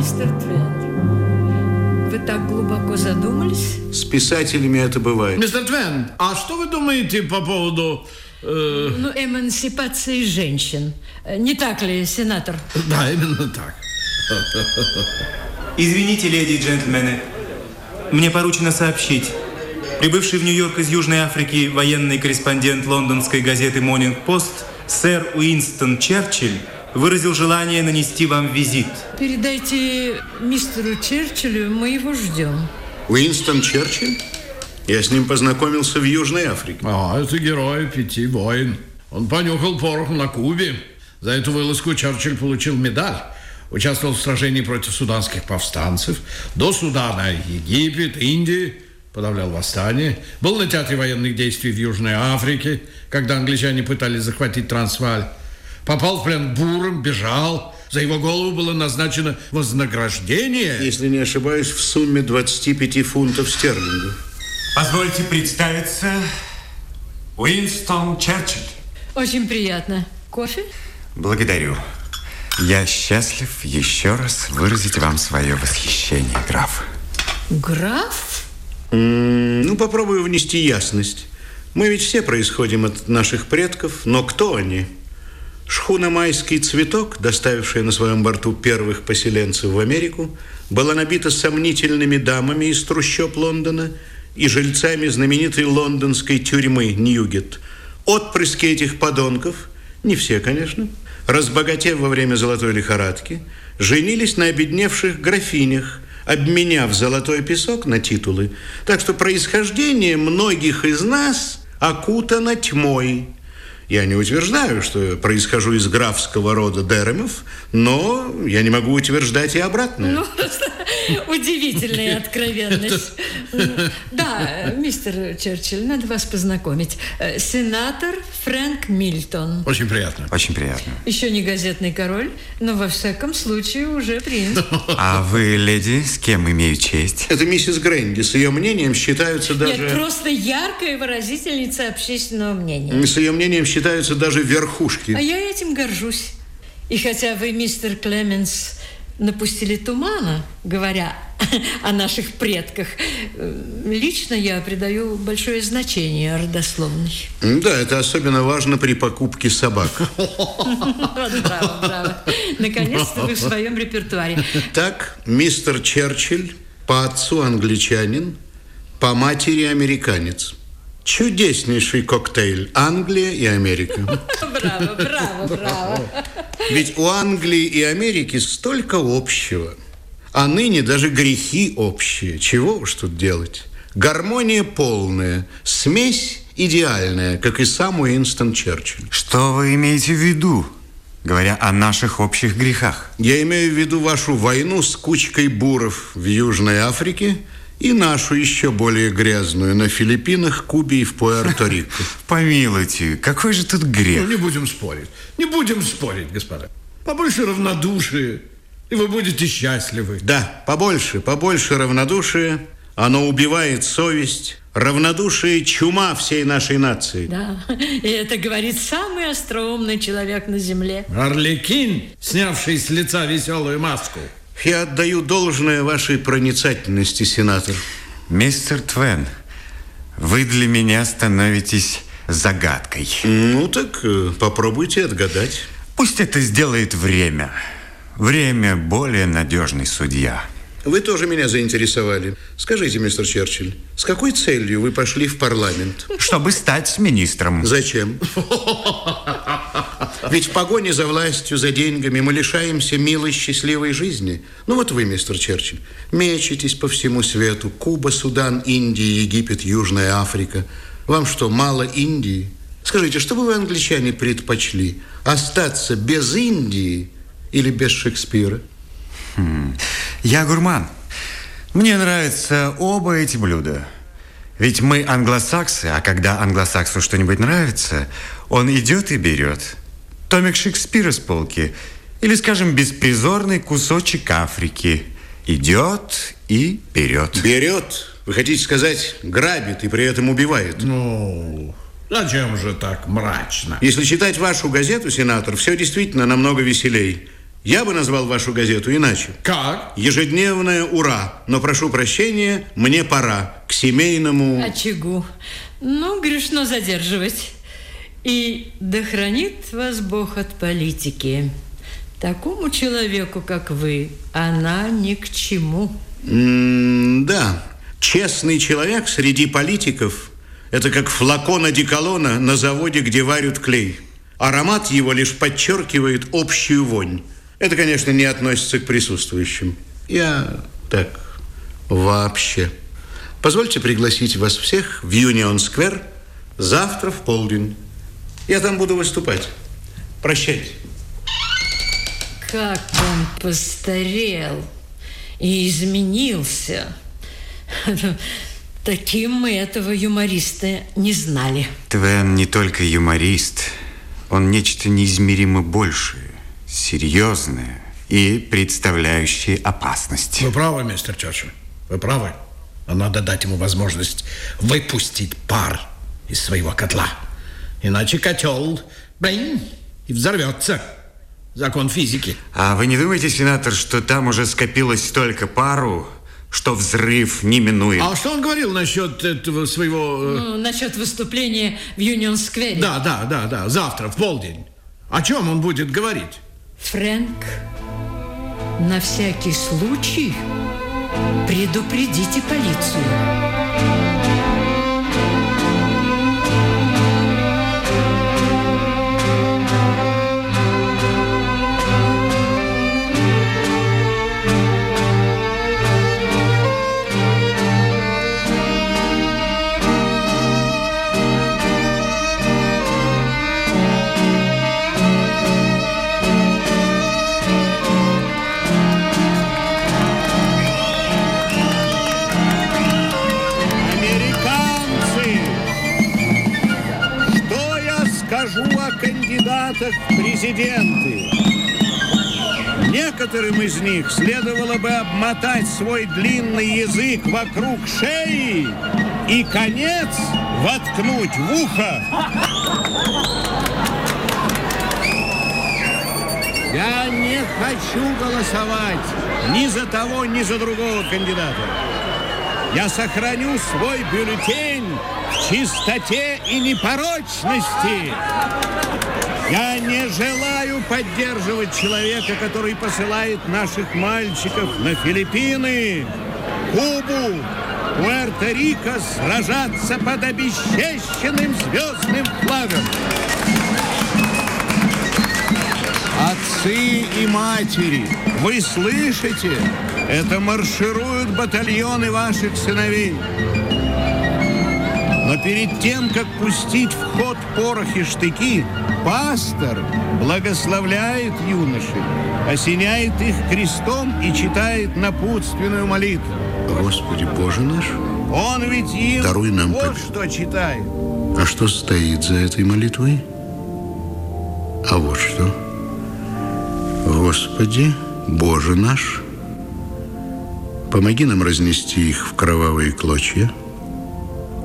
Мистер Твен, вы так глубоко задумались? С писателями это бывает. Мистер Твен, а что вы думаете по поводу... Э... Ну, эмансипации женщин. Не так ли, сенатор? Да, именно так. Извините, леди и джентльмены. Мне поручено сообщить. Прибывший в Нью-Йорк из Южной Африки военный корреспондент лондонской газеты «Монинг Пост» сэр Уинстон Черчилль выразил желание нанести вам визит. Передайте мистеру Черчиллю, мы его ждем. Уинстон Черчилль? Я с ним познакомился в Южной Африке. А, это герой пяти войн. Он понюхал порох на Кубе. За эту вылазку Черчилль получил медаль. Участвовал в сражении против суданских повстанцев. До Судана Египет, Индия подавлял восстание, был на театре военных действий в Южной Африке, когда англичане пытались захватить Трансваль, попал в плен буром, бежал, за его голову было назначено вознаграждение. Если не ошибаюсь, в сумме 25 фунтов стерлингов. Позвольте представиться, Уинстон Черчилль. Очень приятно. Кофе? Благодарю. Я счастлив еще раз выразить вам свое восхищение, граф. Граф? Ну, попробую внести ясность. Мы ведь все происходим от наших предков, но кто они? Шхуна «Майский цветок», доставившая на своем борту первых поселенцев в Америку, была набита сомнительными дамами из трущоб Лондона и жильцами знаменитой лондонской тюрьмы Ньюгет. Отпрыски этих подонков, не все, конечно, разбогатев во время золотой лихорадки, женились на обедневших графинях – обменяв золотой песок на титулы. Так что происхождение многих из нас окутано тьмой. Я не утверждаю, что происхожу из графского рода Деремов, но я не могу утверждать и обратное. Ну, удивительная откровенность. Да, мистер Черчилль, надо вас познакомить. Э, сенатор Фрэнк Мильтон. Очень приятно. Очень приятно. Еще не газетный король, но во всяком случае уже принц. А вы, леди, с кем имею честь? Это миссис Грэнди. С ее мнением считаются даже... Нет, просто яркая выразительница общественного мнения. С ее мнением считаются считаются даже верхушки. А я этим горжусь. И хотя вы, мистер Клеменс, напустили тумана, говоря о наших предках, лично я придаю большое значение родословной. Да, это особенно важно при покупке собак. Браво, браво. Наконец-то вы в своем репертуаре. Так, мистер Черчилль по отцу англичанин, по матери американец. Чудеснейший коктейль Англия и Америка. Браво, браво, браво. Ведь у Англии и Америки столько общего. А ныне даже грехи общие. Чего уж тут делать? Гармония полная, смесь идеальная, как и сам Уинстон Черчилль. Что вы имеете в виду, говоря о наших общих грехах? Я имею в виду вашу войну с кучкой буров в Южной Африке – и нашу еще более грязную на Филиппинах, Кубе и в Пуэрто-Рико. Помилуйте, какой же тут грех? Ну, не будем спорить. Не будем спорить, господа. Побольше равнодушия, и вы будете счастливы. Да, побольше, побольше равнодушия. Оно убивает совесть. Равнодушие – чума всей нашей нации. Да, и это говорит самый остроумный человек на земле. Арлекин, снявший с лица веселую маску. Я отдаю должное вашей проницательности, сенатор. Мистер Твен, вы для меня становитесь загадкой. Ну так э, попробуйте отгадать. Пусть это сделает время. Время более надежный судья. Вы тоже меня заинтересовали. Скажите, мистер Черчилль, с какой целью вы пошли в парламент? Чтобы стать министром. Зачем? Ведь в погоне за властью, за деньгами мы лишаемся милой, счастливой жизни. Ну вот вы, мистер Черчилль, мечетесь по всему свету. Куба, Судан, Индия, Египет, Южная Африка. Вам что, мало Индии? Скажите, что бы вы, англичане, предпочли? Остаться без Индии или без Шекспира? Хм. Я гурман. Мне нравятся оба эти блюда. Ведь мы англосаксы, а когда англосаксу что-нибудь нравится, он идет и берет. Томик Шекспира с полки или, скажем, беспризорный кусочек Африки. Идет и берет. Берет? Вы хотите сказать, грабит и при этом убивает? Ну, зачем же так мрачно? Если читать вашу газету, сенатор, все действительно намного веселей. Я бы назвал вашу газету иначе. Как? Ежедневное «Ура!» Но прошу прощения, мне пора к семейному... Очагу. Ну, грешно задерживать. И да хранит вас Бог от политики. Такому человеку, как вы, она ни к чему. М да, честный человек среди политиков – это как флакон одеколона на заводе, где варят клей. Аромат его лишь подчеркивает общую вонь. Это, конечно, не относится к присутствующим. Я так вообще. Позвольте пригласить вас всех в Юнион-сквер завтра в полдень. Я там буду выступать. Прощайте. Как он постарел и изменился. Таким мы этого юмориста не знали. Твен не только юморист, он нечто неизмеримо большее серьезные и представляющие опасность. Вы правы, мистер Черчилль. Вы правы. Но надо дать ему возможность выпустить пар из своего котла. Иначе котел блин, и взорвется. Закон физики. А вы не думаете, сенатор, что там уже скопилось столько пару, что взрыв неминуем? А что он говорил насчет этого своего... Э, ну, насчет выступления в Юнион-сквере. Да, да, да, да, завтра, в полдень. О чем он будет говорить? Фрэнк, на всякий случай предупредите полицию. Некоторым из них следовало бы обмотать свой длинный язык вокруг шеи и конец воткнуть в ухо. Я не хочу голосовать ни за того, ни за другого кандидата. Я сохраню свой бюллетень в чистоте и непорочности. Я не желаю поддерживать человека, который посылает наших мальчиков на Филиппины, Кубу, Пуэрто-Рико сражаться под обесчещенным звездным флагом. Отцы и матери, вы слышите? Это маршируют батальоны ваших сыновей. Но перед тем, как пустить в ход порох и штыки, пастор благословляет юношей, осеняет их крестом и читает напутственную молитву. Господи Боже наш, Он ведь им Даруй нам вот победу. что читает. А что стоит за этой молитвой? А вот что. Господи, Боже наш, помоги нам разнести их в кровавые клочья,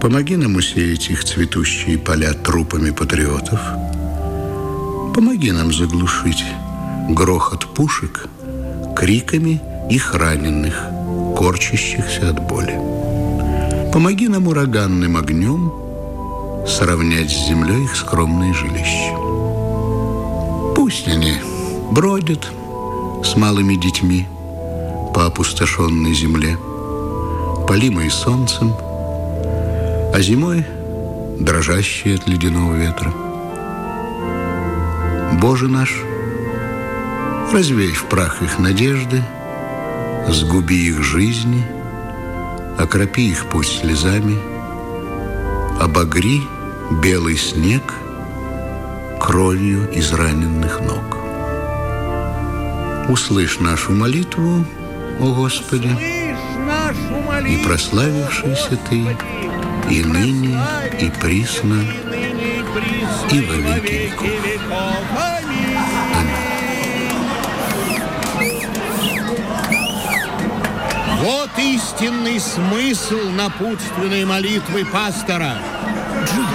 Помоги нам усеять их цветущие поля трупами патриотов. Помоги нам заглушить грохот пушек криками их раненых, корчащихся от боли. Помоги нам ураганным огнем сравнять с землей их скромные жилища. Пусть они бродят с малыми детьми по опустошенной земле, полимой солнцем – а зимой дрожащие от ледяного ветра. Боже наш, развей в прах их надежды, сгуби их жизни, окропи их путь слезами, обогри белый снег кровью израненных ног. Услышь нашу молитву, о Господи, и прославившийся Ты и ныне, и присно, и во веки веков. Вот истинный смысл напутственной молитвы пастора. Джон,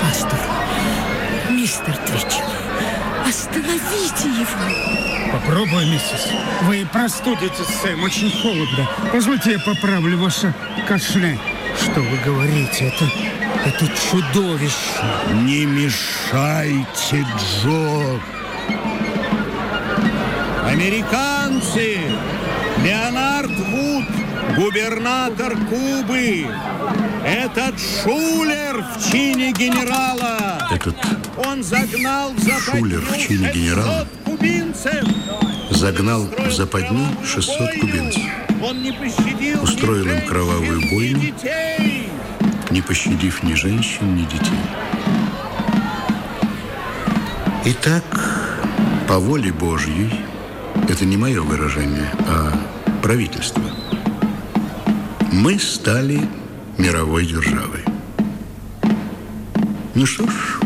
пастор, мистер остановитесь. Остановите его. Попробуй, миссис. Вы простудитесь, Сэм. Очень холодно. Позвольте я поправлю ваше кашле. Что вы говорите? Это, это чудовищно. Не мешайте, Джо. Американцы! Леонард Вуд, губернатор Кубы! Этот шулер в чине генерала! Этот Он загнал в западню Шулер в чине 600 генерала? кубинцев! загнал в западню 600 кубинцев. Он не пощадил Устроил им кровавую бойню. не пощадив ни женщин, ни детей. Итак, по воле Божьей, это не мое выражение, а правительство, мы стали мировой державой. Ну что ж,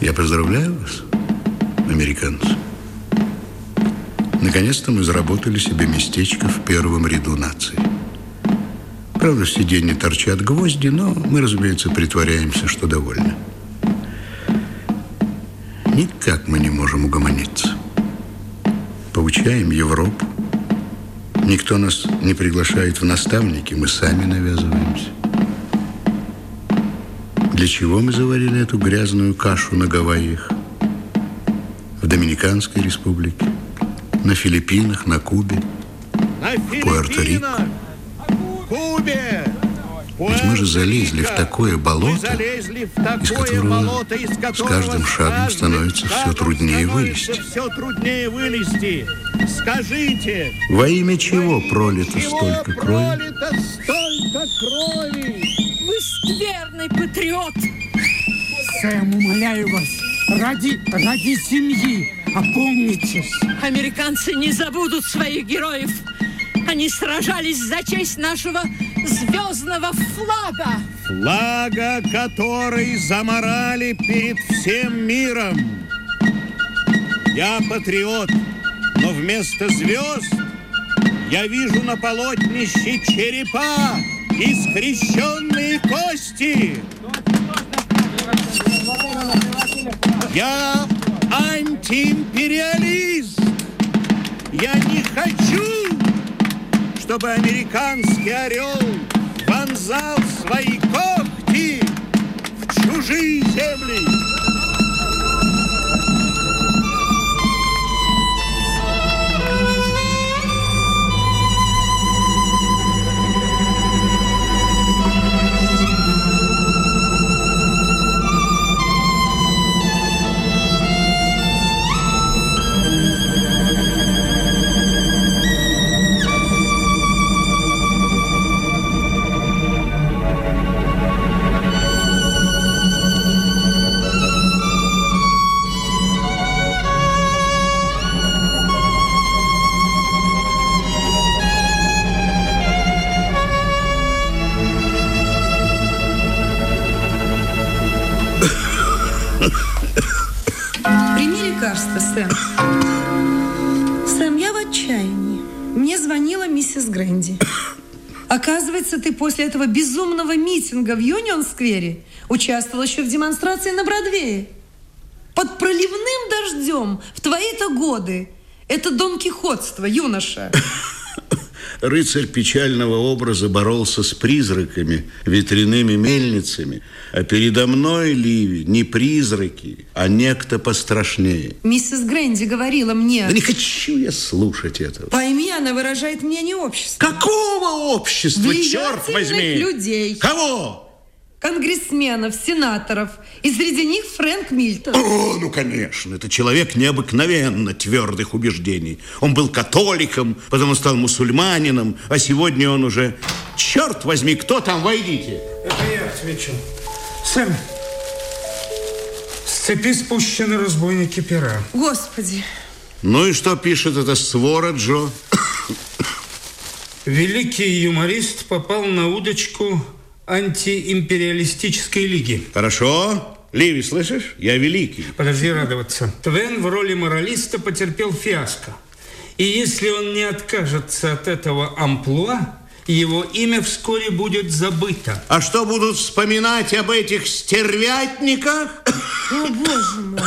я поздравляю вас, американцы. Наконец-то мы заработали себе местечко в первом ряду наций. Правда, в сиденье торчат гвозди, но мы, разумеется, притворяемся, что довольны. Никак мы не можем угомониться. Поучаем Европу. Никто нас не приглашает в наставники, мы сами навязываемся. Для чего мы заварили эту грязную кашу на Гавайях? В Доминиканской республике, на Филиппинах, на Кубе. На Пуэрто-Рико. Филиппинах, Кубе, Ведь мы же залезли в Пуэрто-Рико. такое болото, в такое из которого болото, из с которого каждым шагом становится все труднее вылезти. Все труднее вылезти. Скажите, Во имя чего пролито чего столько крови? пролито столько крови? Вы скверный патриот. Сэм, умоляю вас, ради, ради семьи, опомнитесь. Американцы не забудут своих героев. Они сражались за честь нашего звездного флага. Флага, который заморали перед всем миром. Я патриот, но вместо звезд я вижу на полотнище черепа и скрещенные кости. Я антиимпериалист. Я не хочу, чтобы американский орел вонзал свои когти в чужие земли. Сэм. Сэм, я в отчаянии. Мне звонила миссис Грэнди. Оказывается, ты после этого безумного митинга в Юнион-сквере участвовал еще в демонстрации на Бродвее. Под проливным дождем в твои-то годы. Это Дон Кихотство, юноша. Рыцарь печального образа боролся с призраками, ветряными мельницами, а передо мной, Ливи, не призраки, а некто пострашнее. Миссис Грэнди говорила мне... Да не хочу я слушать этого. Пойми, она выражает мнение общества. Какого общества, черт возьми? людей. Кого? Конгрессменов, сенаторов. И среди них Фрэнк Мильтон. О, ну, конечно, это человек необыкновенно твердых убеждений. Он был католиком, потом он стал мусульманином, а сегодня он уже... Черт возьми, кто там, войдите. Это я отвечу. Сэм, с цепи спущены разбойники пера. Господи. Ну и что пишет эта свора, Джо? Великий юморист попал на удочку антиимпериалистической лиги. Хорошо. Ливи, слышишь? Я великий. Подожди радоваться. Твен в роли моралиста потерпел фиаско. И если он не откажется от этого амплуа, его имя вскоре будет забыто. А что будут вспоминать об этих стервятниках? О, боже мой.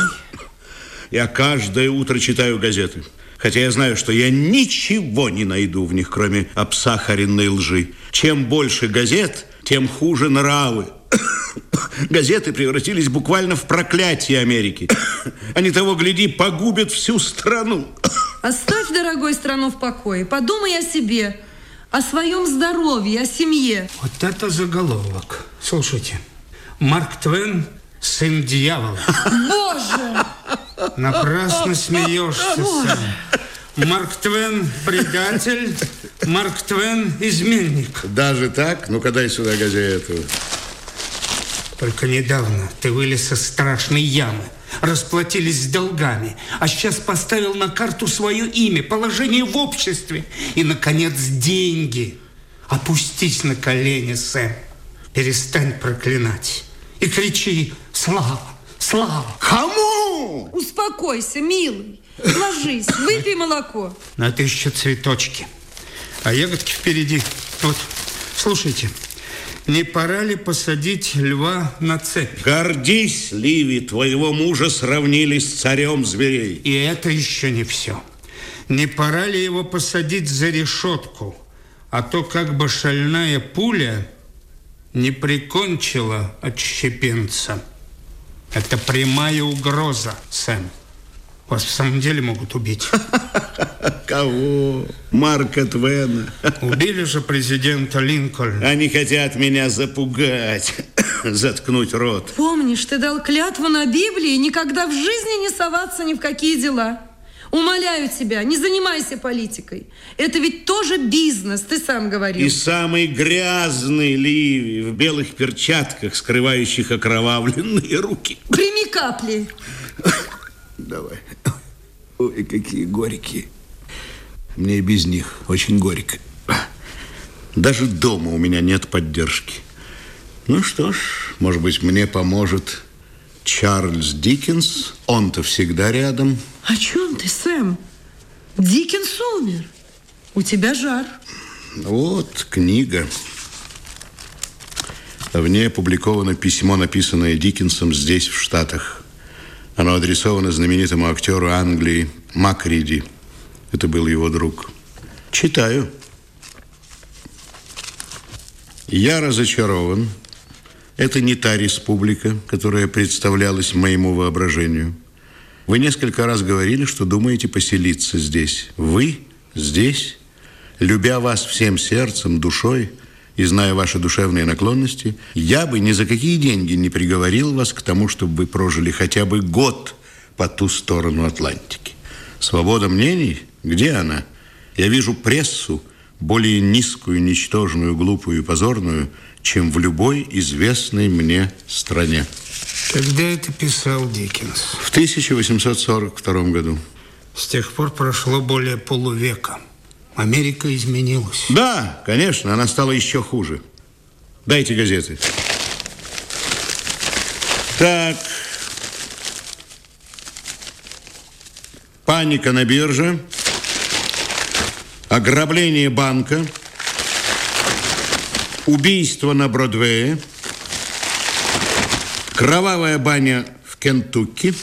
Я каждое утро читаю газеты. Хотя я знаю, что я ничего не найду в них, кроме обсахаренной лжи. Чем больше газет, тем хуже нравы. Газеты превратились буквально в проклятие Америки. Они того, гляди, погубят всю страну. Оставь, дорогой, страну в покое. Подумай о себе, о своем здоровье, о семье. Вот это заголовок. Слушайте, Марк Твен – сын дьявола. Боже! Напрасно смеешься, Сэм. Марк Твен – предатель, Марк Твен – изменник. Даже так? Ну-ка дай сюда газету. Только недавно ты вылез из страшной ямы, расплатились с долгами, а сейчас поставил на карту свое имя, положение в обществе и, наконец, деньги. Опустись на колени, Сэм. Перестань проклинать. И кричи «Слава! Слава!» Кому? Успокойся, милый. Ложись, выпей молоко. Это еще цветочки. А ягодки впереди. Вот, слушайте. Не пора ли посадить льва на цепь? Гордись, Ливи, твоего мужа сравнили с царем зверей. И это еще не все. Не пора ли его посадить за решетку? А то как бы шальная пуля не прикончила отщепенца. Это прямая угроза, Сэм. Вас в самом деле могут убить. Кого? Марка Твена. Убили же президента Линкольна. Они хотят меня запугать, заткнуть рот. Помнишь, ты дал клятву на Библии никогда в жизни не соваться ни в какие дела. Умоляю тебя, не занимайся политикой. Это ведь тоже бизнес, ты сам говорил. И самый грязный Ливи в белых перчатках, скрывающих окровавленные руки. Прими капли. Давай. Ой, какие горькие. Мне и без них очень горько. Даже дома у меня нет поддержки. Ну что ж, может быть, мне поможет Чарльз Диккенс. Он-то всегда рядом. О чем ты, Сэм? Диккенс умер. У тебя жар. Вот книга. В ней опубликовано письмо, написанное Диккенсом здесь, в Штатах. Оно адресовано знаменитому актеру Англии Макриди. Это был его друг. Читаю. Я разочарован. Это не та республика, которая представлялась моему воображению. Вы несколько раз говорили, что думаете поселиться здесь. Вы здесь, любя вас всем сердцем, душой и зная ваши душевные наклонности, я бы ни за какие деньги не приговорил вас к тому, чтобы вы прожили хотя бы год по ту сторону Атлантики. Свобода мнений? Где она? Я вижу прессу, более низкую, ничтожную, глупую и позорную, чем в любой известной мне стране. Когда это писал Диккенс? В 1842 году. С тех пор прошло более полувека. Америка изменилась. Да, конечно, она стала еще хуже. Дайте газеты. Так. Паника на бирже. Ограбление банка. Убийство на Бродвее. Кровавая баня в Кентукки.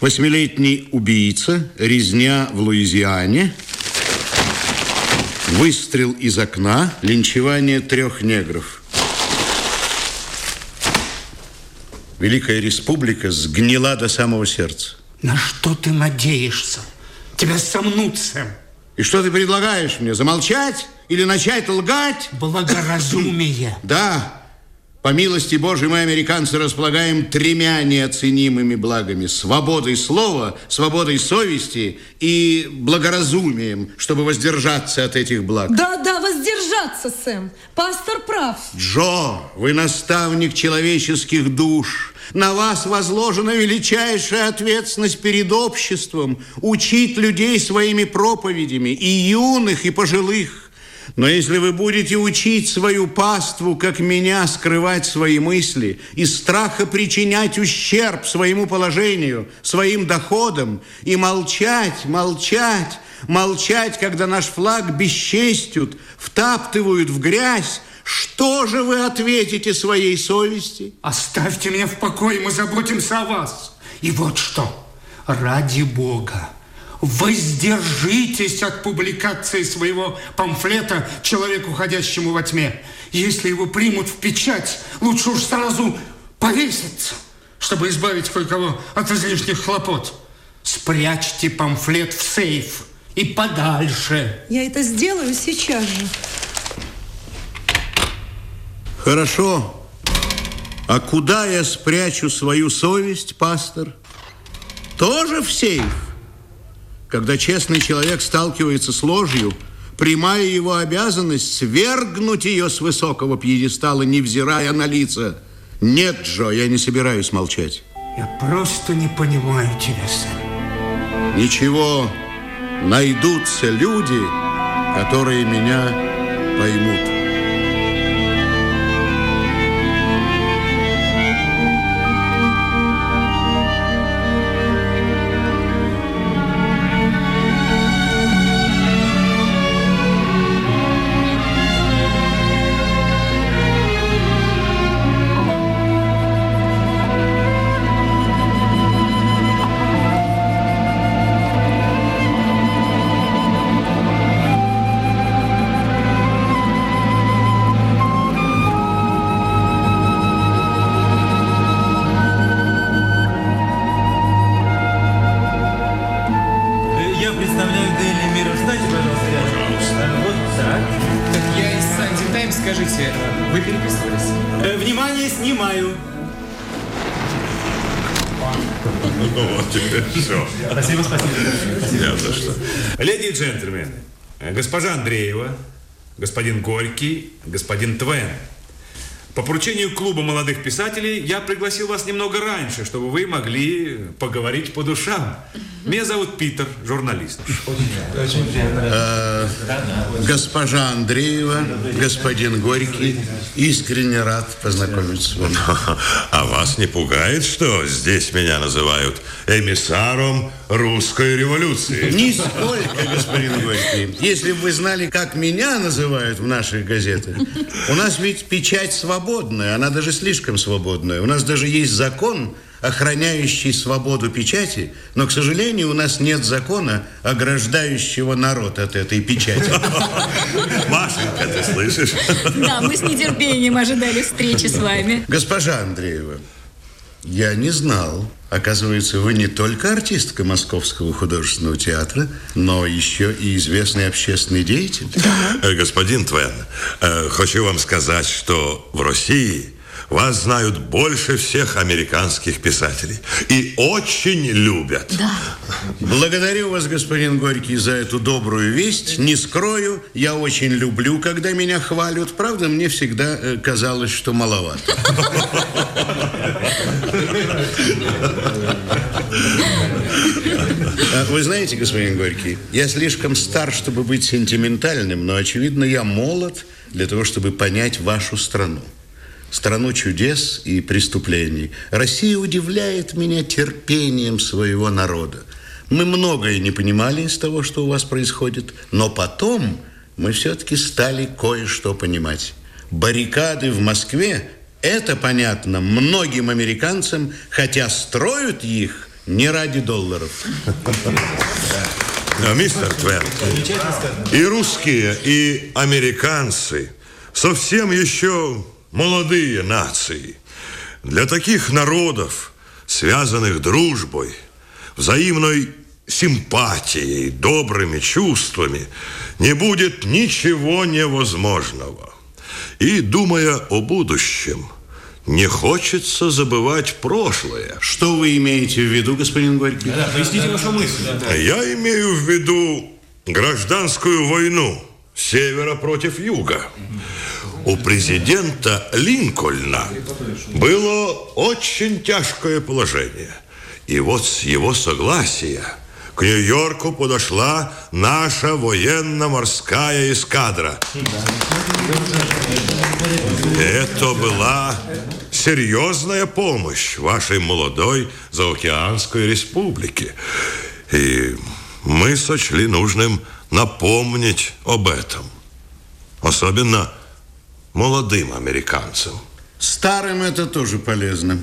Восьмилетний убийца. Резня в Луизиане. Выстрел из окна. Линчевание трех негров. Великая республика сгнила до самого сердца. На что ты надеешься? Тебя сомнут, Сэм. И что ты предлагаешь мне? Замолчать или начать лгать? Благоразумие. Да. По милости Божьей мы, американцы, располагаем тремя неоценимыми благами. Свободой слова, свободой совести и благоразумием, чтобы воздержаться от этих благ. Да, да, воздержаться, Сэм. Пастор прав. Джо, вы наставник человеческих душ. На вас возложена величайшая ответственность перед обществом учить людей своими проповедями, и юных, и пожилых. Но если вы будете учить свою паству, как меня, скрывать свои мысли, из страха причинять ущерб своему положению, своим доходам, и молчать, молчать, молчать, когда наш флаг бесчестят, втаптывают в грязь, что же вы ответите своей совести? Оставьте меня в покое, мы заботимся о вас. И вот что. ради Бога, воздержитесь от публикации своего памфлета «Человек, уходящему во тьме». Если его примут в печать, лучше уж сразу повеситься, чтобы избавить кое-кого от излишних хлопот. Спрячьте памфлет в сейф и подальше. Я это сделаю сейчас же. Хорошо. А куда я спрячу свою совесть, пастор? Тоже в сейф? Когда честный человек сталкивается с ложью, прямая его обязанность свергнуть ее с высокого пьедестала, невзирая на лица. Нет, Джо, я не собираюсь молчать. Я просто не понимаю тебя, Сэм. Ничего, найдутся люди, которые меня поймут. Господин Горький, господин Твен. По поручению клуба молодых писателей я пригласил вас немного раньше, чтобы вы могли поговорить по душам. Меня зовут Питер, журналист. Э, Госпожа Андреева, господин Горький, искренне рад познакомиться с вами. А вас не пугает, что здесь меня называют эмиссаром русской революции? Нисколько, господин Горький. Если бы вы знали, как меня называют в наших газетах, у нас ведь печать свободная, она даже слишком свободная. У нас даже есть закон, охраняющий свободу печати, но, к сожалению, у нас нет закона, ограждающего народ от этой печати. Машенька, ты слышишь? Да, мы с нетерпением ожидали встречи с вами. Госпожа Андреева, я не знал. Оказывается, вы не только артистка Московского художественного театра, но еще и известный общественный деятель. Э, Господин Твен, э, хочу вам сказать, что в России вас знают больше всех американских писателей и очень любят. Благодарю вас, господин Горький, за эту добрую весть. Не скрою, я очень люблю, когда меня хвалят. Правда, мне всегда э, казалось, что маловато. А Вы знаете, господин Горький, я слишком стар, чтобы быть сентиментальным, но, очевидно, я молод для того, чтобы понять вашу страну. Страну чудес и преступлений. Россия удивляет меня терпением своего народа. Мы многое не понимали из того, что у вас происходит, но потом мы все-таки стали кое-что понимать. Баррикады в Москве – это понятно многим американцам, хотя строят их не ради долларов. А, Мистер Твен, и русские, и американцы совсем еще молодые нации. Для таких народов, связанных дружбой, взаимной симпатией, добрыми чувствами, не будет ничего невозможного. И, думая о будущем, не хочется забывать прошлое. Что вы имеете в виду, господин Горький? Да, поясните вашу мысль. Я имею в виду гражданскую войну севера против юга. У президента Линкольна было очень тяжкое положение. И вот с его согласия к Нью-Йорку подошла наша военно-морская эскадра. Это была серьезная помощь вашей молодой заокеанской республике. И мы сочли нужным напомнить об этом. Особенно молодым американцам. Старым это тоже полезно.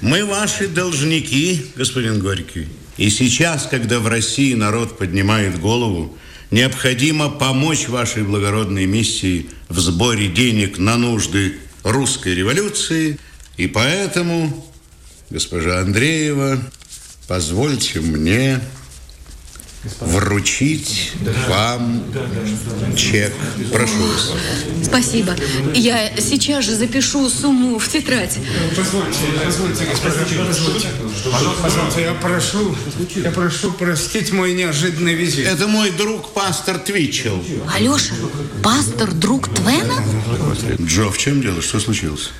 Мы ваши должники, господин Горький. И сейчас, когда в России народ поднимает голову, необходимо помочь вашей благородной миссии в сборе денег на нужды русской революции. И поэтому, госпожа Андреева, позвольте мне вручить вам чек. Прошу вас. Спасибо. Я сейчас же запишу сумму в тетрадь. Позвольте, позвольте, госпожа, позвольте. Позвольте, я прошу, я прошу простить мой неожиданный визит. Это мой друг пастор Твитчелл. Алеша, пастор, друг Твена? Джо, в чем дело? Что случилось?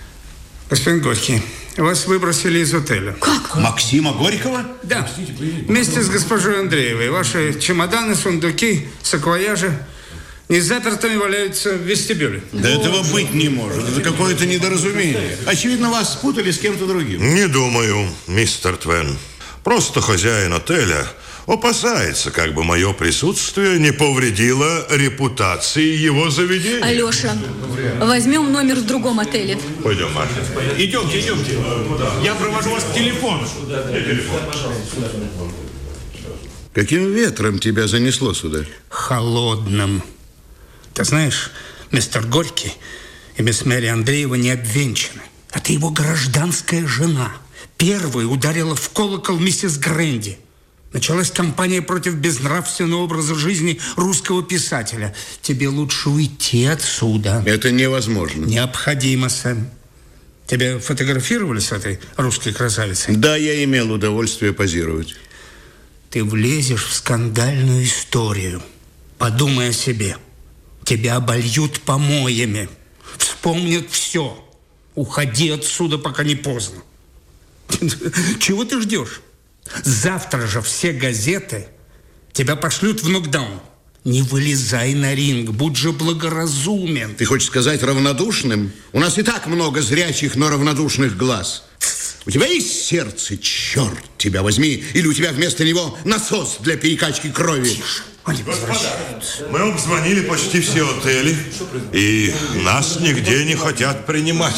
Господин Горький, вас выбросили из отеля. Как? Максима Горького? Да. Вместе с госпожой Андреевой. Ваши чемоданы, сундуки, саквояжи не запертыми валяются в вестибюле. Да этого быть не может. Это какое-то недоразумение. Очевидно, вас спутали с кем-то другим. Не думаю, мистер Твен. Просто хозяин отеля опасается, как бы мое присутствие не повредило репутации его заведения. Алеша, возьмем номер в другом отеле. Пойдем, Маша. Идемте, идемте. Я провожу вас к телефону. Каким ветром тебя занесло сюда? Холодным. Ты знаешь, мистер Горький и мисс Мэри Андреева не обвенчаны. Это его гражданская жена. Первой ударила в колокол миссис Грэнди. Началась кампания против безнравственного образа жизни русского писателя. Тебе лучше уйти отсюда. Это невозможно. Необходимо, Сэм. Тебя фотографировали с этой русской красавицей? Да, я имел удовольствие позировать. Ты влезешь в скандальную историю. Подумай о себе. Тебя обольют помоями. Вспомнят все. Уходи отсюда, пока не поздно. Чего ты ждешь? Завтра же все газеты тебя пошлют в нокдаун. Не вылезай на ринг, будь же благоразумен. Ты хочешь сказать равнодушным? У нас и так много зрячих, но равнодушных глаз. У тебя есть сердце, черт тебя возьми, или у тебя вместо него насос для перекачки крови? Тише, они возвращаются. Мы обзвонили почти все отели, и нас нигде не хотят принимать.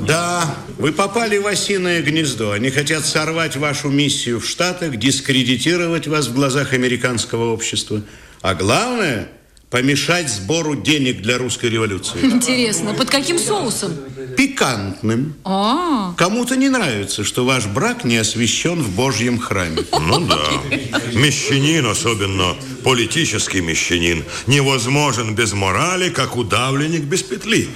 Да, вы попали в осиное гнездо. Они хотят сорвать вашу миссию в Штатах, дискредитировать вас в глазах американского общества. А главное, помешать сбору денег для русской революции. Интересно, под каким соусом? Пикантным. А, Кому-то не нравится, что ваш брак не освящен в Божьем храме. Ну да. Мещанин, особенно политический мещанин, невозможен без морали, как удавленник без петли.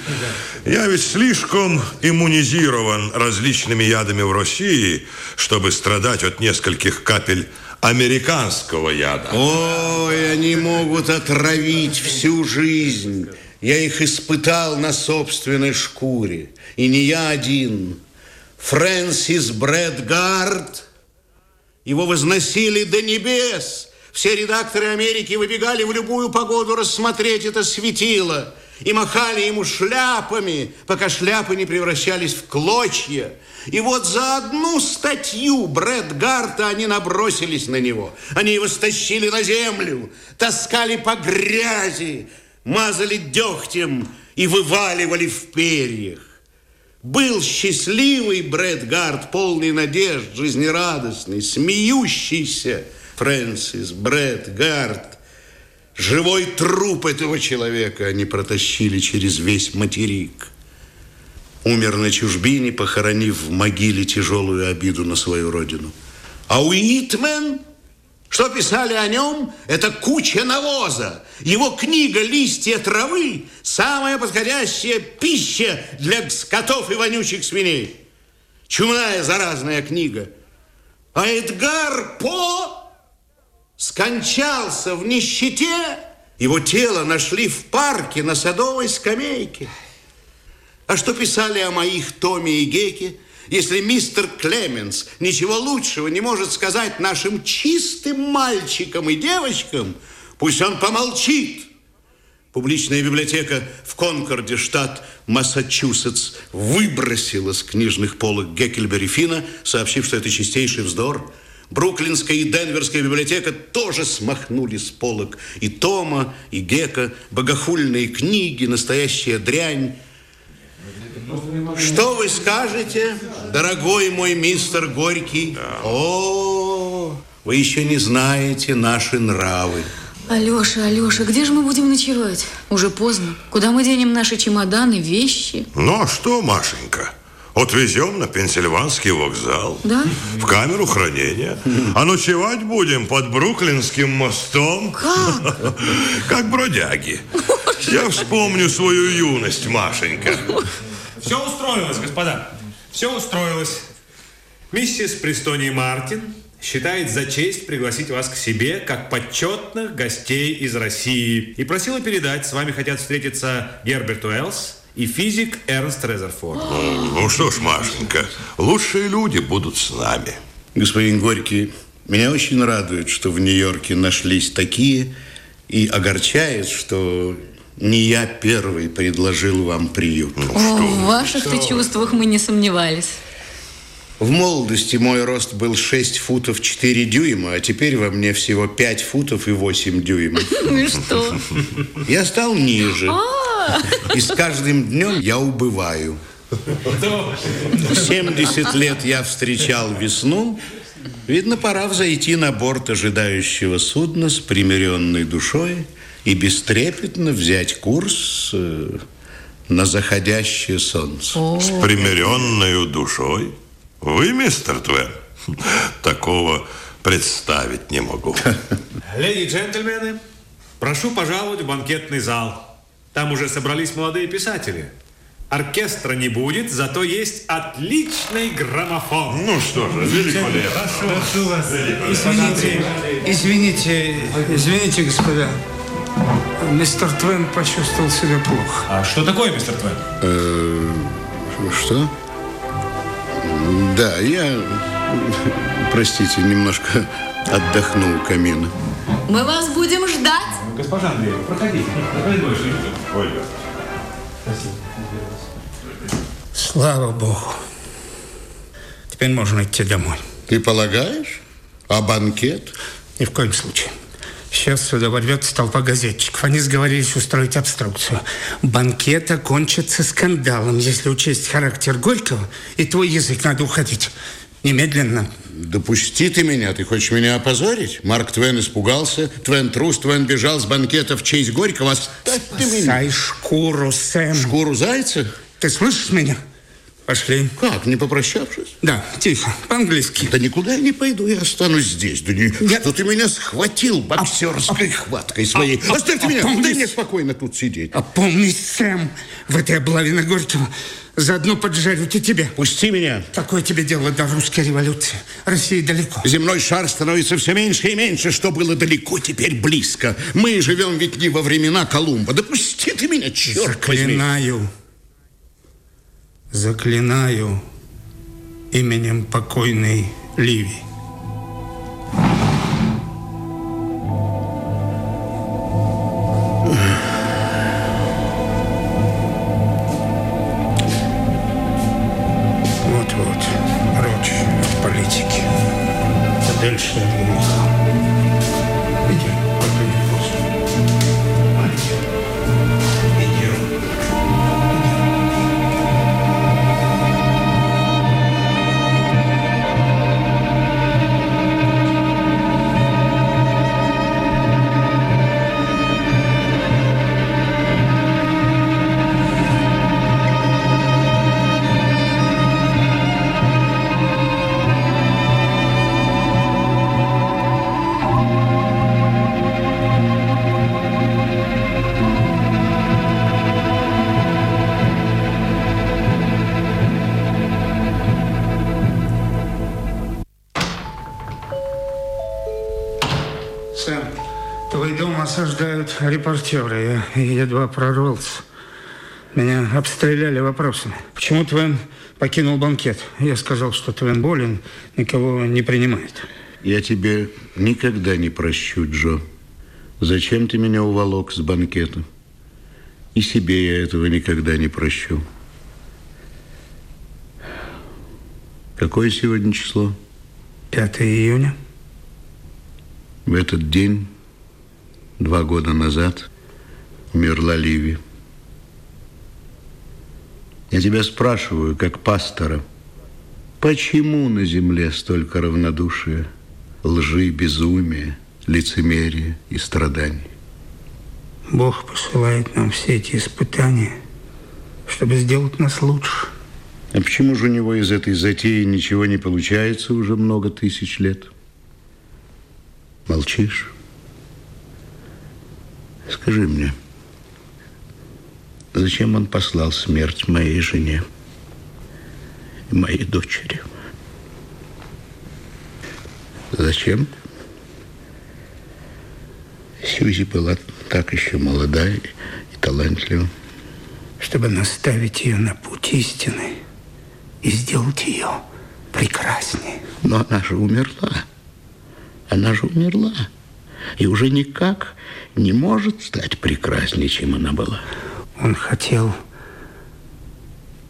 Я ведь слишком иммунизирован различными ядами в России, чтобы страдать от нескольких капель американского яда. Ой, они могут отравить всю жизнь. Я их испытал на собственной шкуре. И не я один. Фрэнсис Брэдгард. Его возносили до небес. Все редакторы Америки выбегали в любую погоду рассмотреть это светило. И махали ему шляпами, пока шляпы не превращались в клочья. И вот за одну статью Брэд Гарта они набросились на него. Они его стащили на землю, таскали по грязи, мазали дегтем и вываливали в перьях. Был счастливый Брэд Гарт, полный надежд, жизнерадостный, смеющийся Фрэнсис Брэд Гарт. Живой труп этого человека они протащили через весь материк. Умер на чужбине, похоронив в могиле тяжелую обиду на свою родину. А Уитмен, что писали о нем, это куча навоза. Его книга «Листья травы» – самая подходящая пища для скотов и вонючих свиней. Чумная заразная книга. А Эдгар По скончался в нищете. Его тело нашли в парке на садовой скамейке. А что писали о моих Томе и Геке, если мистер Клеменс ничего лучшего не может сказать нашим чистым мальчикам и девочкам, пусть он помолчит. Публичная библиотека в Конкорде, штат Массачусетс, выбросила с книжных полок Геккельбери Фина, сообщив, что это чистейший вздор. Бруклинская и Денверская библиотека тоже смахнули с полок и Тома, и Гека, богохульные книги, настоящая дрянь. Что вы скажете, дорогой мой мистер Горький? О, вы еще не знаете наши нравы. Алеша, Алеша, где же мы будем ночевать? Уже поздно. Куда мы денем наши чемоданы, вещи? Ну, а что, Машенька? Отвезем на Пенсильванский вокзал. Да? В камеру хранения. А ночевать будем под Бруклинским мостом. Как? Как бродяги. Я вспомню свою юность, Машенька. Все устроилось, господа. Все устроилось. Миссис Престони Мартин считает за честь пригласить вас к себе как почетных гостей из России. И просила передать, с вами хотят встретиться Герберт Уэллс и физик Эрнст Резерфорд. Ну что ж, Машенька, лучшие люди будут с нами. Господин Горький, меня очень радует, что в Нью-Йорке нашлись такие, и огорчает, что не я первый предложил вам приют. О, в ваших-то чувствах мы не сомневались. В молодости мой рост был 6 футов 4 дюйма, а теперь во мне всего 5 футов и 8 дюймов. Ну и что? Я стал ниже. И с каждым днем я убываю. 70 лет я встречал весну. Видно, пора взойти на борт ожидающего судна с примиренной душой и бестрепетно взять курс э, на заходящее солнце. С примиренной душой. Вы, мистер Твен? Такого представить не могу. Леди и джентльмены, прошу пожаловать в банкетный зал. Там уже собрались молодые писатели. Оркестра не будет, зато есть отличный граммофон. Ну что же, великолепно. Прошу вас. Извините, извините, извините, господа. Мистер Твен почувствовал себя плохо. А что такое, мистер Твен? Э, Что? Да, я, простите, немножко отдохнул у камина. Мы вас будем ждать. Госпожа Андреева, проходите. Проходите больше. Ольга. Слава Богу. Теперь можно идти домой. Ты полагаешь? А банкет? Ни в коем случае. Сейчас сюда ворвется толпа газетчиков. Они сговорились устроить обструкцию. Банкет окончится скандалом, если учесть характер Горького, и твой язык надо уходить. Немедленно. Допусти ты меня, ты хочешь меня опозорить? Марк Твен испугался, Твен трус, Твен бежал с банкета в честь Горького. Оставь ты меня. Спасай шкуру, Сэм. Шкуру зайца? Ты слышишь меня? Пошли. Как, не попрощавшись? Да, тихо, по-английски. Да никуда я не пойду, я останусь здесь. Да не, что ты меня схватил боксерской хваткой своей. а- Оставьте меня, опомнись. дай мне спокойно тут сидеть. Опомнись, Сэм. В этой облаве на Горького заодно поджарят и тебя. Пусти меня. Какое тебе дело до русской революции? Россия далеко. Земной шар становится все меньше и меньше. Что было далеко, теперь близко. Мы живем ведь не во времена Колумба. Да пусти ты меня, черт возьми. Заклинаю. Заклинаю именем покойной Ливи. Сэм, твой дом осаждают репортеры. Я едва прорвался. Меня обстреляли вопросами. Почему Твен покинул банкет? Я сказал, что Твен болен, никого не принимает. Я тебе никогда не прощу, Джо. Зачем ты меня уволок с банкета? И себе я этого никогда не прощу. Какое сегодня число? 5 июня. В этот день, два года назад, умерла Ливи. Я тебя спрашиваю, как пастора, почему на земле столько равнодушия, лжи, безумия, лицемерия и страданий? Бог посылает нам все эти испытания, чтобы сделать нас лучше. А почему же у него из этой затеи ничего не получается уже много тысяч лет? Молчишь? Скажи мне, зачем он послал смерть моей жене и моей дочери? Зачем? Сьюзи была так еще молодая и талантлива. Чтобы наставить ее на путь истины и сделать ее прекраснее. Но она же умерла. Она же умерла. И уже никак не может стать прекраснее, чем она была. Он хотел...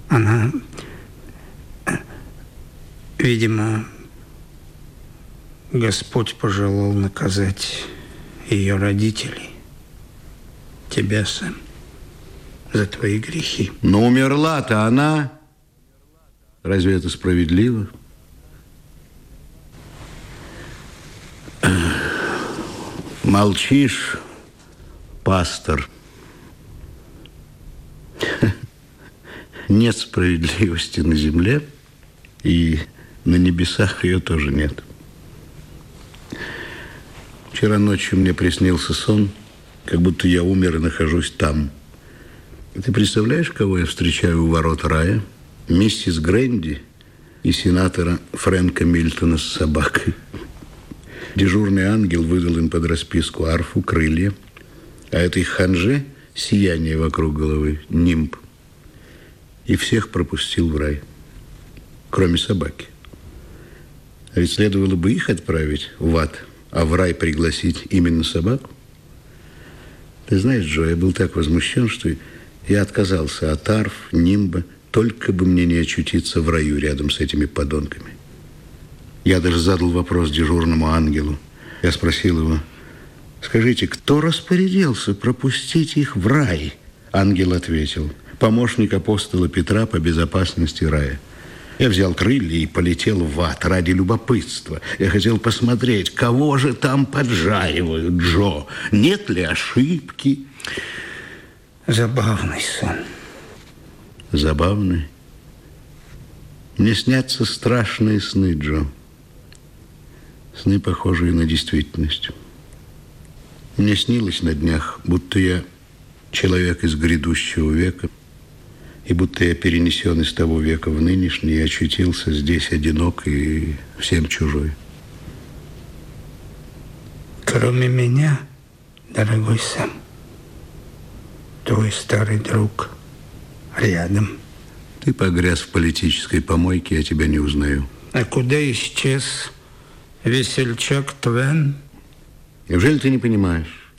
Она... Видимо, Господь пожелал наказать ее родителей, тебя, Сэм, за твои грехи. Но умерла-то она. Разве это справедливо? Молчишь, пастор. Нет справедливости на земле, и на небесах ее тоже нет. Вчера ночью мне приснился сон, как будто я умер и нахожусь там. Ты представляешь, кого я встречаю у ворот рая? Миссис Грэнди и сенатора Фрэнка Мильтона с собакой. Дежурный ангел выдал им под расписку арфу, крылья, а этой ханже сияние вокруг головы, нимб. И всех пропустил в рай, кроме собаки. А ведь следовало бы их отправить в ад, а в рай пригласить именно собаку. Ты знаешь, Джо, я был так возмущен, что я отказался от арф, нимба, только бы мне не очутиться в раю рядом с этими подонками. Я даже задал вопрос дежурному ангелу. Я спросил его, скажите, кто распорядился пропустить их в рай? Ангел ответил, помощник апостола Петра по безопасности рая. Я взял крылья и полетел в ад ради любопытства. Я хотел посмотреть, кого же там поджаривают, Джо. Нет ли ошибки? Забавный сон. Забавный? Мне снятся страшные сны, Джо. Сны, похожие на действительность. Мне снилось на днях, будто я человек из грядущего века, и будто я перенесен из того века в нынешний и очутился здесь одинок и всем чужой. Кроме меня, дорогой Сэм, твой старый друг рядом. Ты погряз в политической помойке, я тебя не узнаю. А куда исчез весельчак Твен? Неужели ты не понимаешь?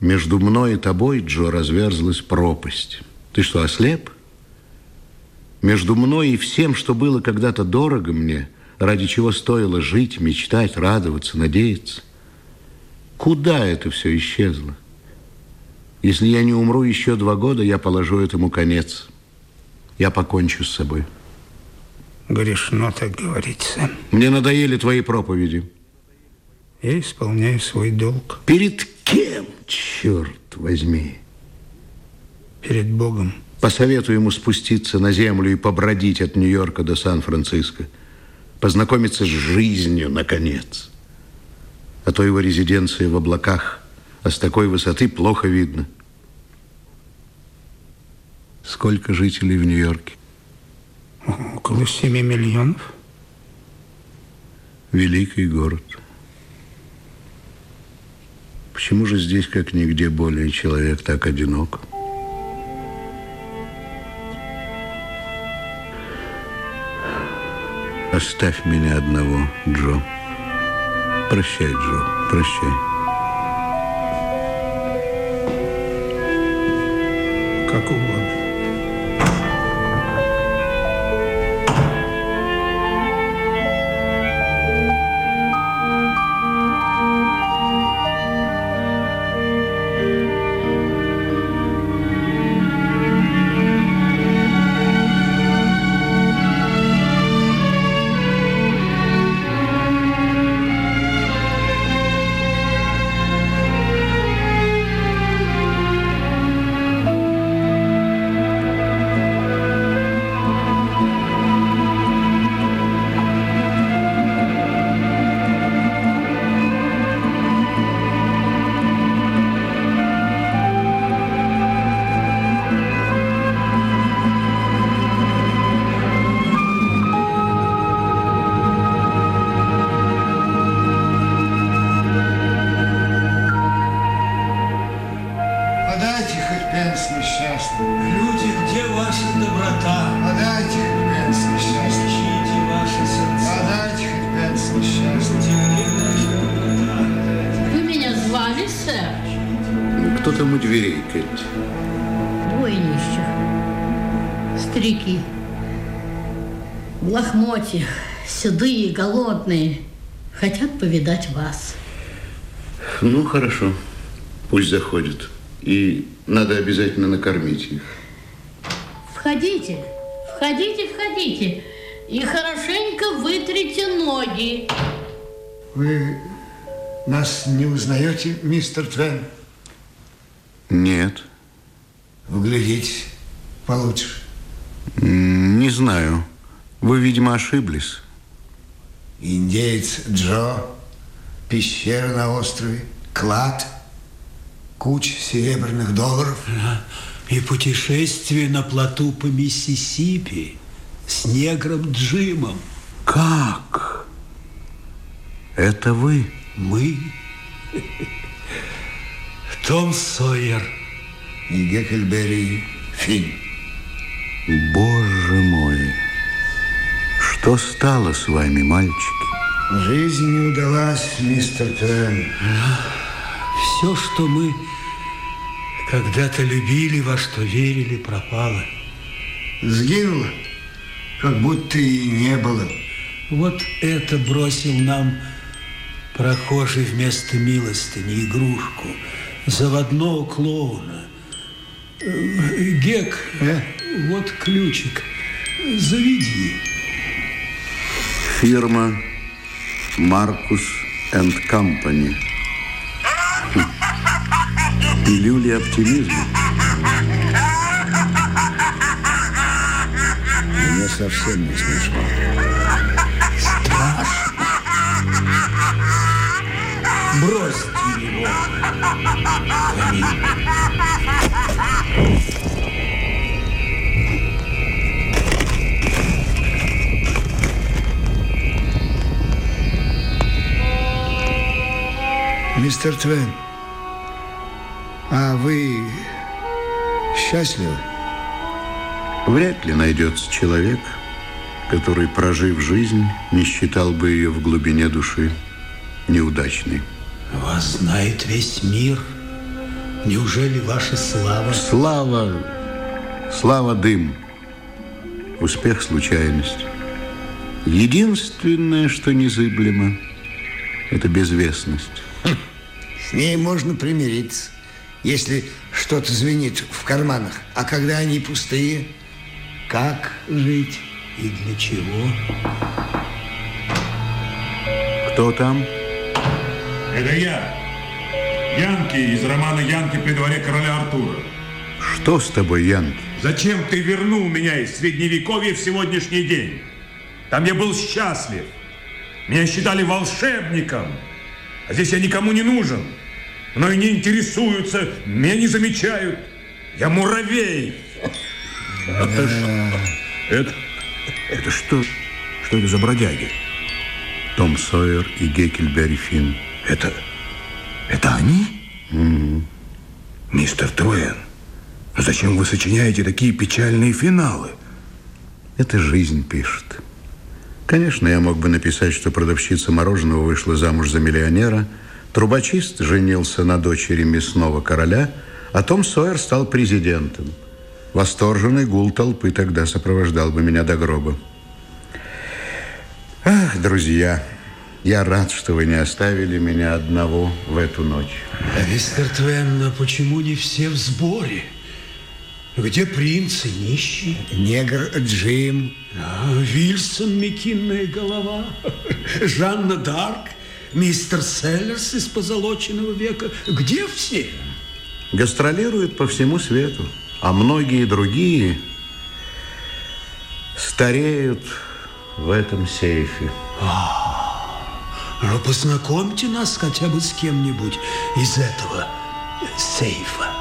Между мной и тобой, Джо, разверзлась пропасть. Ты что, ослеп? Между мной и всем, что было когда-то дорого мне, ради чего стоило жить, мечтать, радоваться, надеяться. Куда это все исчезло? Если я не умру еще два года, я положу этому конец. Я покончу с собой. Грешно так говорить, Сэм. Мне надоели твои проповеди. Я исполняю свой долг. Перед кем, черт возьми? Перед Богом. Посоветую ему спуститься на землю и побродить от Нью-Йорка до Сан-Франциско. Познакомиться с жизнью, наконец. А то его резиденция в облаках, а с такой высоты плохо видно. Сколько жителей в Нью-Йорке? Около 7 миллионов. Великий город. Почему же здесь, как нигде более, человек так одинок? Оставь меня одного, Джо. Прощай, Джо, прощай. Как угодно. Повидать вас. Ну, хорошо. Пусть заходят. И надо обязательно накормить их. Входите, входите, входите. И хорошенько вытрите ноги. Вы нас не узнаете, мистер Твен? Нет. Вглядитесь получше. Не знаю. Вы, видимо, ошиблись. Индеец Джо, пещера на острове, клад, куча серебряных долларов. И путешествие на плоту по Миссисипи с негром Джимом. Как? Это вы? Мы? Том Сойер. И Геккельберри Финн. Боже мой. Что стало с вами, мальчики? Жизнь не удалась, мистер Твен. Все, что мы когда-то любили, во что верили, пропало. Сгинуло, как будто и не было. Вот это бросил нам прохожий вместо милостыни игрушку, заводного клоуна. Э, Гек, вот ключик, заведи. Фирма Маркус энд Компани. Пилюли оптимизма. Мне совсем не смешно. Бросьте его. Мистер Твен, а вы счастливы? Вряд ли найдется человек, который, прожив жизнь, не считал бы ее в глубине души неудачной. Вас знает весь мир. Неужели ваша слава? Слава, слава дым, успех случайность. Единственное, что незыблемо, это безвестность. С ней можно примириться, если что-то звенит в карманах. А когда они пустые, как жить? И для чего? Кто там? Это я. Янки из романа «Янки при дворе короля Артура». Что с тобой, Янки? Зачем ты вернул меня из Средневековья в сегодняшний день? Там я был счастлив. Меня считали волшебником. А здесь я никому не нужен. Мной не интересуются, меня не замечают. Я муравей. Это что? Это, это что? Что это за бродяги? Том Сойер и Геккельберри Финн. Это... Это они? Мгм. Мистер Твен, ну зачем вы сочиняете такие печальные финалы? Это жизнь пишет. Конечно, я мог бы написать, что продавщица мороженого вышла замуж за миллионера, трубочист женился на дочери мясного короля, а Том Сойер стал президентом. Восторженный гул толпы тогда сопровождал бы меня до гроба. Ах, друзья, я рад, что вы не оставили меня одного в эту ночь. А, мистер Твен, а почему не все в сборе? Где принц и нищий? Негр Джим. А, Вильсон, Микинная голова. Жанна Дарк. Мистер Селлерс из позолоченного века. Где все? Гастролируют по всему свету, а многие другие стареют в этом сейфе. Ну, познакомьте нас хотя бы с кем-нибудь из этого сейфа.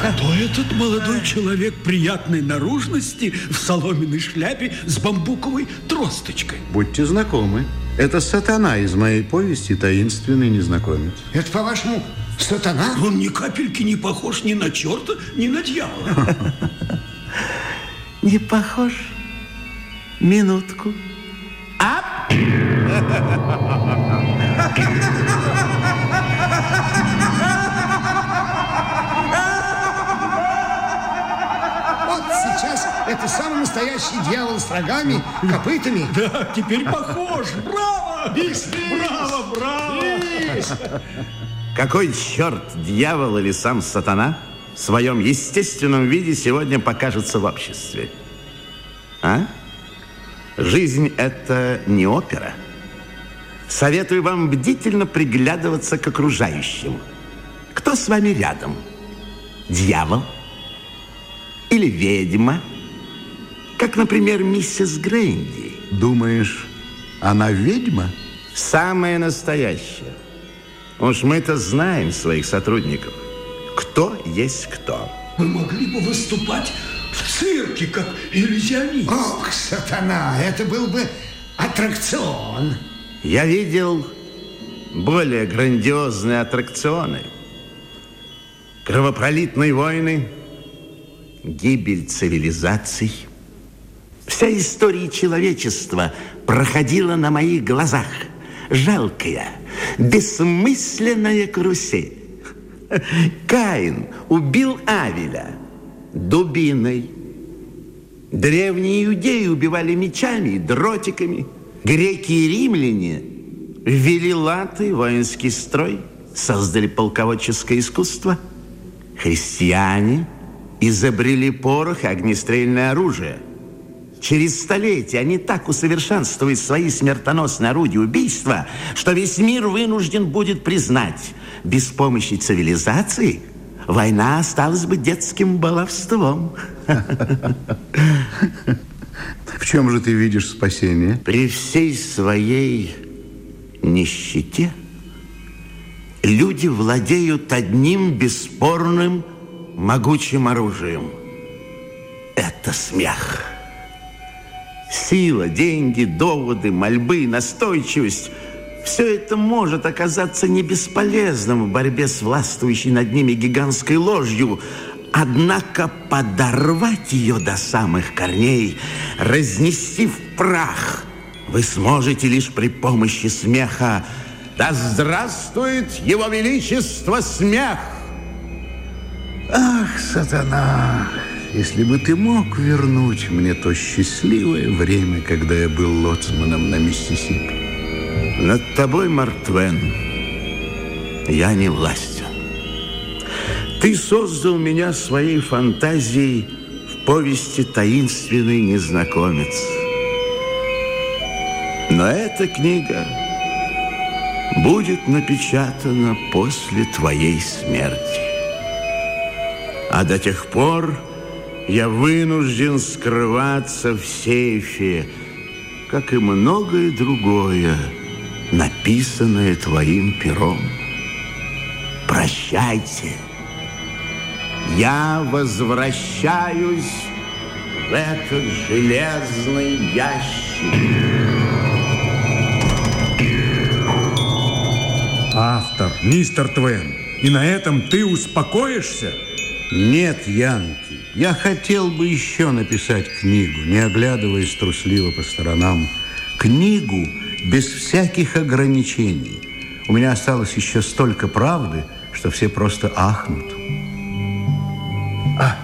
Кто этот молодой человек приятной наружности в соломенной шляпе с бамбуковой тросточкой? Будьте знакомы. Это сатана из моей повести «Таинственный незнакомец». Это, по-вашему, сатана? Он ни капельки не похож ни на черта, ни на дьявола. Не похож? Минутку. Ап! сейчас это самый настоящий дьявол с рогами, копытами. Да, теперь похож. Браво! Бис, Браво, браво! Какой черт, дьявол или сам сатана в своем естественном виде сегодня покажется в обществе? А? Жизнь – это не опера. Советую вам бдительно приглядываться к окружающим. Кто с вами рядом? Дьявол? Или ведьма? Как, например, миссис Грэнди. Думаешь, она ведьма? Самая настоящая. Уж мы-то знаем своих сотрудников. Кто есть кто. Мы могли бы выступать в цирке, как иллюзионист. Ох, сатана, это был бы аттракцион. Я видел более грандиозные аттракционы. Кровопролитные войны, гибель цивилизаций. Вся история человечества проходила на моих глазах. Жалкая, бессмысленная карусель. Каин убил Авеля дубиной. Древние иудеи убивали мечами и дротиками. Греки и римляне ввели латы, воинский строй, создали полководческое искусство. Христиане изобрели порох и огнестрельное оружие. Через столетия они так усовершенствуют свои смертоносные орудия убийства, что весь мир вынужден будет признать, без помощи цивилизации война осталась бы детским баловством. В чем же ты видишь спасение? При всей своей нищете люди владеют одним бесспорным могучим оружием. Это смех. Сила, деньги, доводы, мольбы, настойчивость – все это может оказаться не бесполезным в борьбе с властвующей над ними гигантской ложью, Однако подорвать ее до самых корней, разнести в прах, вы сможете лишь при помощи смеха. Да здравствует его величество смех! Ах, сатана, если бы ты мог вернуть мне то счастливое время, когда я был лоцманом на Миссисипи. Над тобой, Мартвен, я не властен. Ты создал меня своей фантазией в повести «Таинственный незнакомец». Но эта книга будет напечатана после твоей смерти. А до тех пор я вынужден скрываться в сейфе, как и многое другое, написанное твоим пером. Прощайте. Я возвращаюсь в этот железный ящик. Автор, мистер Твен, и на этом ты успокоишься? Нет, Янки, я хотел бы еще написать книгу, не оглядываясь трусливо по сторонам. Книгу без всяких ограничений. У меня осталось еще столько правды, что все просто ахнут. А,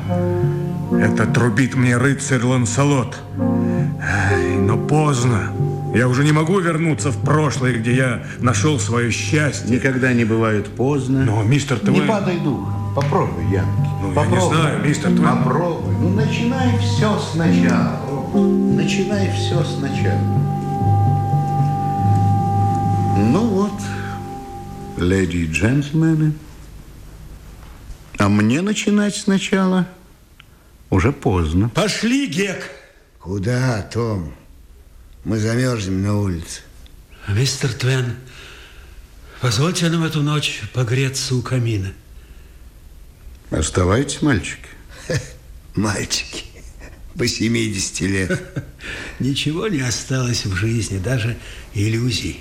это трубит мне рыцарь Ланселот. Ай, но поздно. Я уже не могу вернуться в прошлое, где я нашел свое счастье. Никогда не бывает поздно. Но, мистер Твен... Не падай духом. Попробуй, Янки. Ну, Попробуй. я не знаю, мистер Твен. Попробуй. Ну, начинай все сначала. Начинай все сначала. Ну вот, леди и джентльмены, а мне начинать сначала уже поздно. Пошли, Гек. Куда, Том? Мы замерзнем на улице. Мистер Твен, позвольте нам эту ночь погреться у камина. Оставайтесь, мальчики. Мальчики, по 70 лет. Ничего не осталось в жизни, даже иллюзий.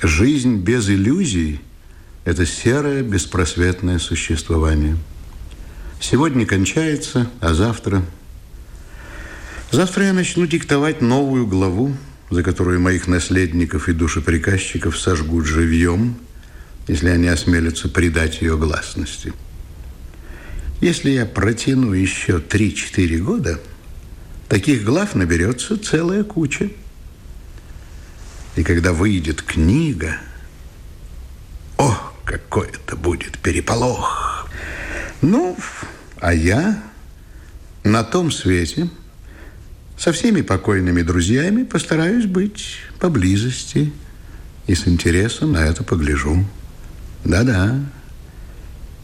Жизнь без иллюзий – это серое, беспросветное существование. Сегодня кончается, а завтра... Завтра я начну диктовать новую главу, за которую моих наследников и душеприказчиков сожгут живьем, если они осмелятся придать ее гласности. Если я протяну еще 3-4 года, таких глав наберется целая куча. И когда выйдет книга, о, какой это будет переполох! Ну, а я на том свете со всеми покойными друзьями постараюсь быть поблизости и с интересом на это погляжу. Да-да,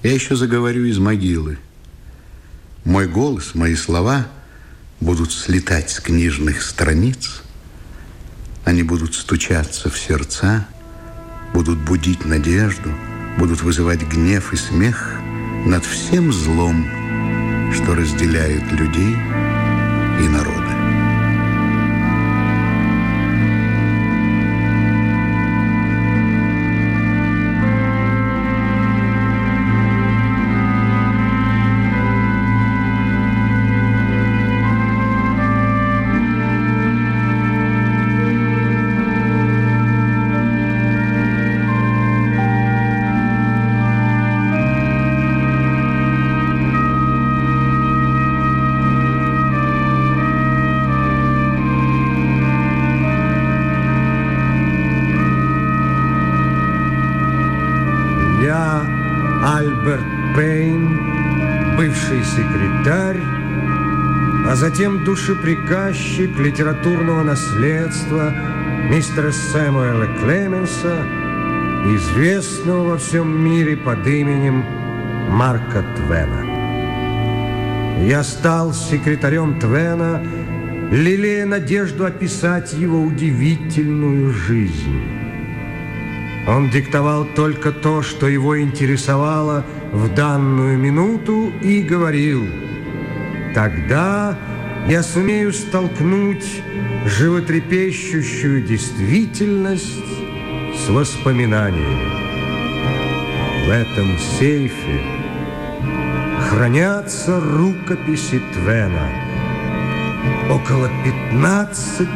я еще заговорю из могилы – мой голос, мои слова будут слетать с книжных страниц, они будут стучаться в сердца, будут будить надежду, будут вызывать гнев и смех над всем злом, что разделяет людей и народ. Затем душеприказчик литературного наследства мистера Сэмуэла Клеменса, известного во всем мире под именем Марка Твена. Я стал секретарем Твена, лелея надежду описать его удивительную жизнь. Он диктовал только то, что его интересовало в данную минуту и говорил, тогда я сумею столкнуть животрепещущую действительность с воспоминаниями. В этом сейфе хранятся рукописи Твена. Около 15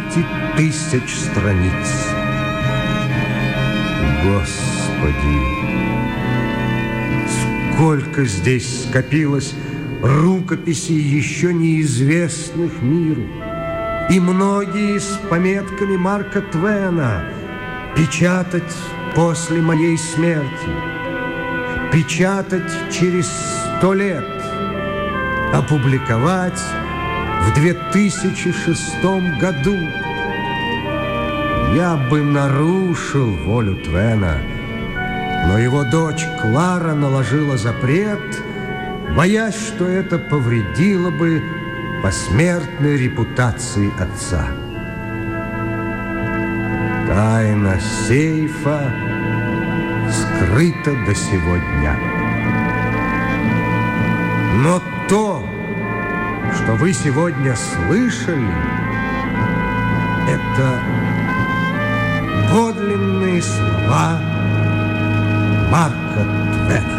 тысяч страниц. Господи, сколько здесь скопилось рукописей, еще неизвестных миру, и многие с пометками Марка Твена печатать после моей смерти, печатать через сто лет, опубликовать в 2006 году. Я бы нарушил волю Твена, но его дочь Клара наложила запрет – боясь, что это повредило бы посмертной репутации отца. Тайна сейфа скрыта до сегодня. Но то, что вы сегодня слышали, это подлинные слова Марка Твена.